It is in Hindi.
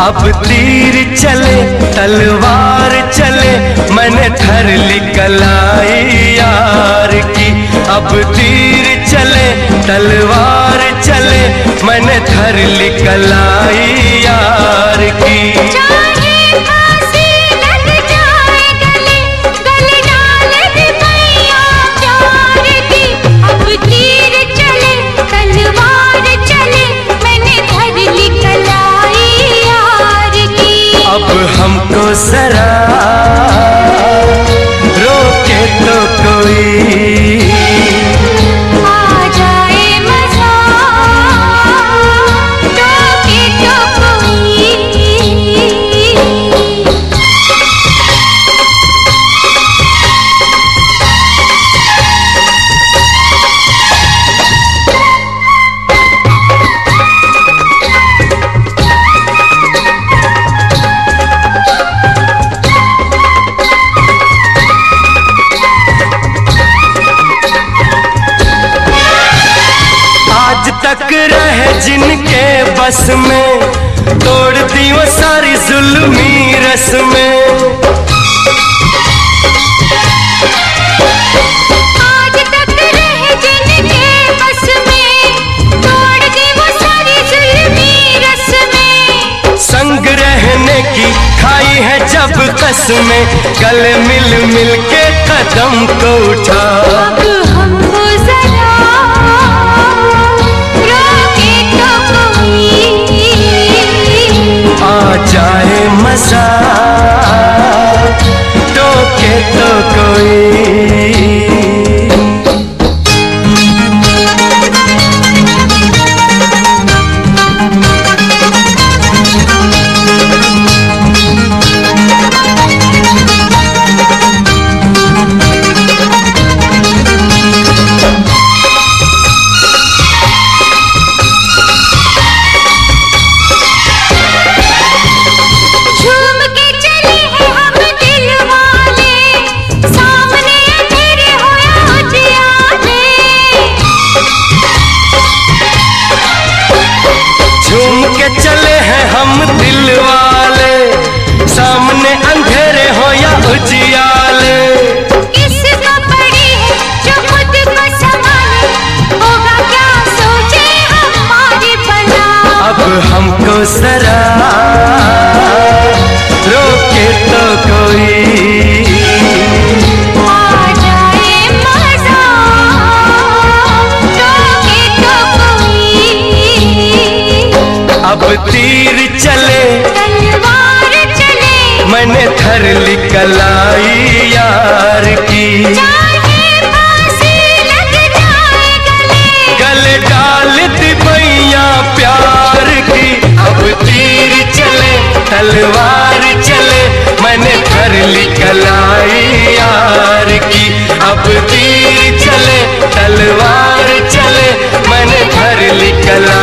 अब तीर चले, तलवार चले, मैंने धर लिकलाई यार की। अब तीर चले, तलवार चले, मैंने धर लिकलाई यार की। हमको जिनके बस में तोड़ दी वो सारी जुल्मी रस में आज तक रहे जिनके बस में तोड़ दी वो सारी जुल्मी रस में संग रहने की खाई है जब कसमें गले मिल मिल के कदम को उठा। के चले हैं हम दिल वाले। सामने अंधेरे हो या उजियाले। अब हमको है निकल यार की। डाल मैया प्यार की। अब तीर चले तलवार चले मैंने भर निकल यार की। अब तीर चले तलवार चले मैंने भर लिखला